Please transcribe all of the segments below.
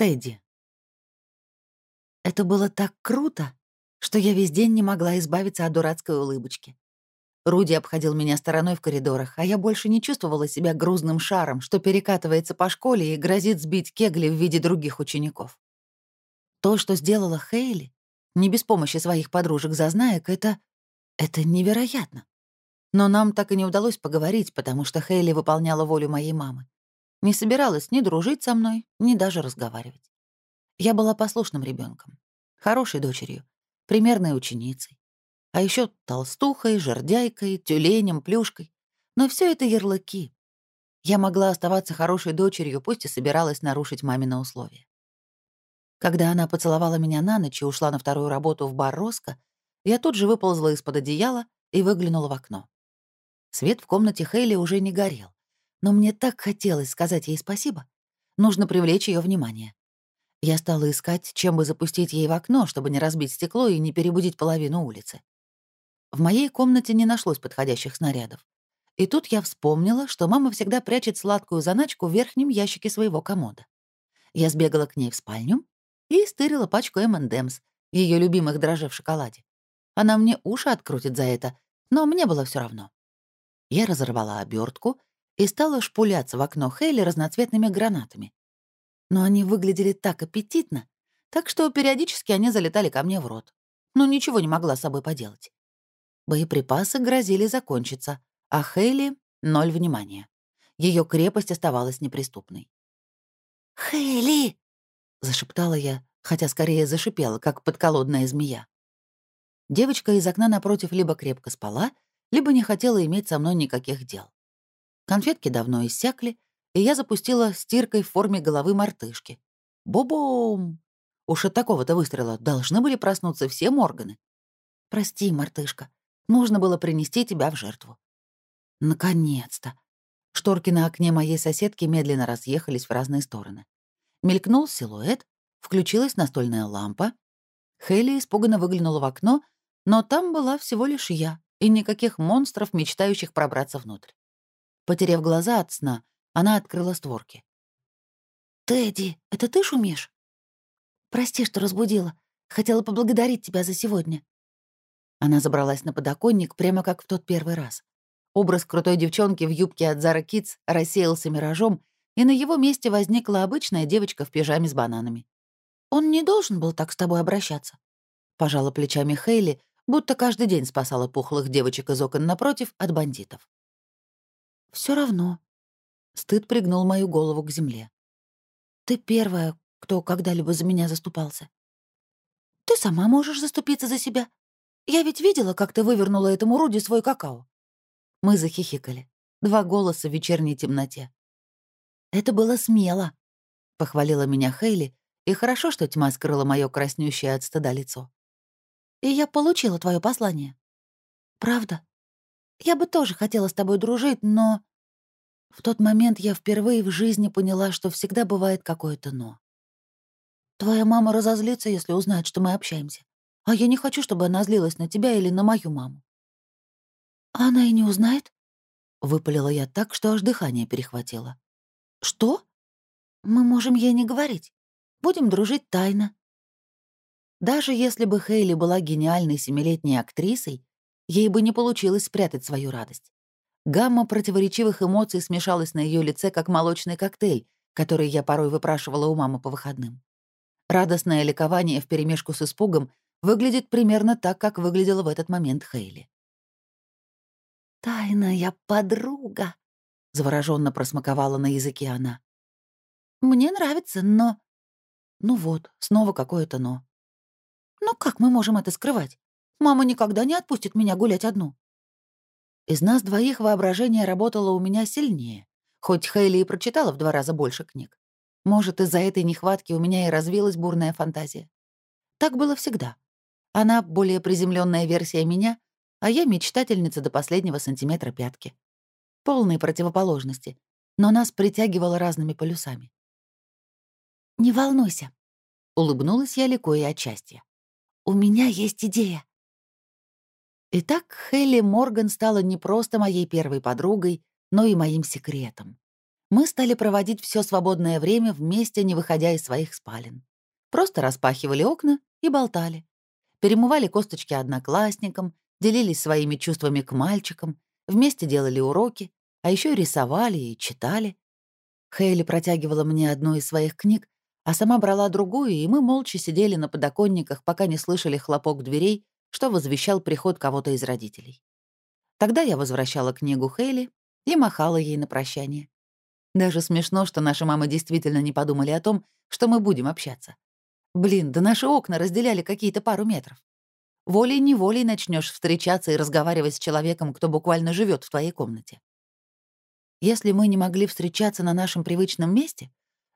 Тедди. Это было так круто, что я весь день не могла избавиться от дурацкой улыбочки. Руди обходил меня стороной в коридорах, а я больше не чувствовала себя грузным шаром, что перекатывается по школе и грозит сбить кегли в виде других учеников. То, что сделала Хейли, не без помощи своих подружек-зазнаек, это... это невероятно. Но нам так и не удалось поговорить, потому что Хейли выполняла волю моей мамы. Не собиралась ни дружить со мной, ни даже разговаривать. Я была послушным ребенком, хорошей дочерью, примерной ученицей. А еще толстухой, жердяйкой, тюленем, плюшкой. Но все это ярлыки. Я могла оставаться хорошей дочерью, пусть и собиралась нарушить мамины условия. Когда она поцеловала меня на ночь и ушла на вторую работу в бар Роско, я тут же выползла из-под одеяла и выглянула в окно. Свет в комнате Хейли уже не горел, но мне так хотелось сказать ей спасибо. Нужно привлечь ее внимание. Я стала искать, чем бы запустить ей в окно, чтобы не разбить стекло и не перебудить половину улицы. В моей комнате не нашлось подходящих снарядов. И тут я вспомнила, что мама всегда прячет сладкую заначку в верхнем ящике своего комода. Я сбегала к ней в спальню и стырила пачку M&M's, ее любимых дрожжей в шоколаде. Она мне уши открутит за это, но мне было все равно. Я разорвала обертку и стала шпуляться в окно Хейли разноцветными гранатами. Но они выглядели так аппетитно, так что периодически они залетали ко мне в рот. Но ничего не могла с собой поделать. Боеприпасы грозили закончиться, а Хейли — ноль внимания. Ее крепость оставалась неприступной. «Хейли!» — зашептала я, хотя скорее зашипела, как подколодная змея. Девочка из окна напротив либо крепко спала, либо не хотела иметь со мной никаких дел. Конфетки давно иссякли, и я запустила стиркой в форме головы мартышки. Бу-бум! Уж от такого-то выстрела должны были проснуться все органы. Прости, мартышка, Нужно было принести тебя в жертву. Наконец-то. Шторки на окне моей соседки медленно разъехались в разные стороны. Мелькнул силуэт, включилась настольная лампа. Хейли испуганно выглянула в окно, но там была всего лишь я и никаких монстров, мечтающих пробраться внутрь. Потеряв глаза от сна, она открыла створки. «Тедди, это ты шумишь?» «Прости, что разбудила. Хотела поблагодарить тебя за сегодня. Она забралась на подоконник прямо как в тот первый раз. Образ крутой девчонки в юбке от Зара Китс рассеялся миражом, и на его месте возникла обычная девочка в пижаме с бананами. «Он не должен был так с тобой обращаться», — пожала плечами Хейли, будто каждый день спасала пухлых девочек из окон напротив от бандитов. Все равно». Стыд пригнул мою голову к земле. «Ты первая, кто когда-либо за меня заступался. Ты сама можешь заступиться за себя», я ведь видела, как ты вывернула этому Руди свой какао». Мы захихикали. Два голоса в вечерней темноте. «Это было смело», — похвалила меня Хейли, и хорошо, что тьма скрыла моё краснющее от стыда лицо. «И я получила твое послание». «Правда? Я бы тоже хотела с тобой дружить, но...» В тот момент я впервые в жизни поняла, что всегда бывает какое-то «но». «Твоя мама разозлится, если узнает, что мы общаемся. А я не хочу, чтобы она злилась на тебя или на мою маму». «А она и не узнает?» — выпалила я так, что аж дыхание перехватило. «Что? Мы можем ей не говорить. Будем дружить тайно». Даже если бы Хейли была гениальной семилетней актрисой, ей бы не получилось спрятать свою радость. Гамма противоречивых эмоций смешалась на ее лице, как молочный коктейль, который я порой выпрашивала у мамы по выходным. Радостное ликование вперемешку с испугом выглядит примерно так, как выглядела в этот момент Хейли. «Тайная подруга», — завороженно просмаковала на языке она. «Мне нравится, но...» «Ну вот, снова какое-то «но». «Но как мы можем это скрывать? Мама никогда не отпустит меня гулять одну». Из нас двоих воображение работало у меня сильнее, хоть Хейли и прочитала в два раза больше книг. Может, из-за этой нехватки у меня и развилась бурная фантазия. Так было всегда. Она более приземленная версия меня, а я мечтательница до последнего сантиметра пятки. Полные противоположности, но нас притягивало разными полюсами. «Не волнуйся», — улыбнулась я ликуя от счастья. «У меня есть идея». Итак, Хелли Морган стала не просто моей первой подругой, но и моим секретом. Мы стали проводить все свободное время вместе, не выходя из своих спален. Просто распахивали окна и болтали. Перемывали косточки одноклассникам, делились своими чувствами к мальчикам, вместе делали уроки, а еще рисовали и читали. Хейли протягивала мне одну из своих книг, а сама брала другую, и мы молча сидели на подоконниках, пока не слышали хлопок дверей, что возвещал приход кого-то из родителей. Тогда я возвращала книгу Хейли и махала ей на прощание. Даже смешно, что наши мамы действительно не подумали о том, что мы будем общаться. Блин, да наши окна разделяли какие-то пару метров. Волей-неволей начнешь встречаться и разговаривать с человеком, кто буквально живет в твоей комнате. Если мы не могли встречаться на нашем привычном месте,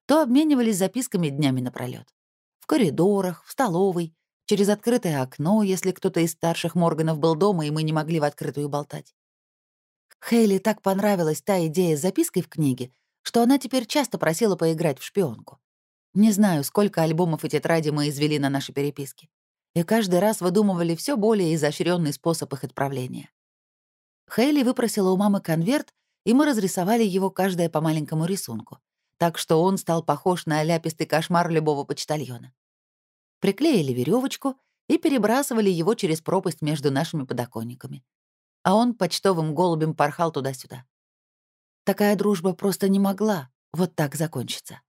то обменивались записками днями напролёт. В коридорах, в столовой, через открытое окно, если кто-то из старших Морганов был дома, и мы не могли в открытую болтать. Хейли так понравилась та идея с запиской в книге, что она теперь часто просила поиграть в шпионку. Не знаю, сколько альбомов и тетради мы извели на наши переписки. И каждый раз выдумывали все более изощренный способ их отправления. Хейли выпросила у мамы конверт, и мы разрисовали его каждое по маленькому рисунку, так что он стал похож на ляпистый кошмар любого почтальона. Приклеили веревочку и перебрасывали его через пропасть между нашими подоконниками. А он почтовым голубем порхал туда-сюда. Такая дружба просто не могла вот так закончиться.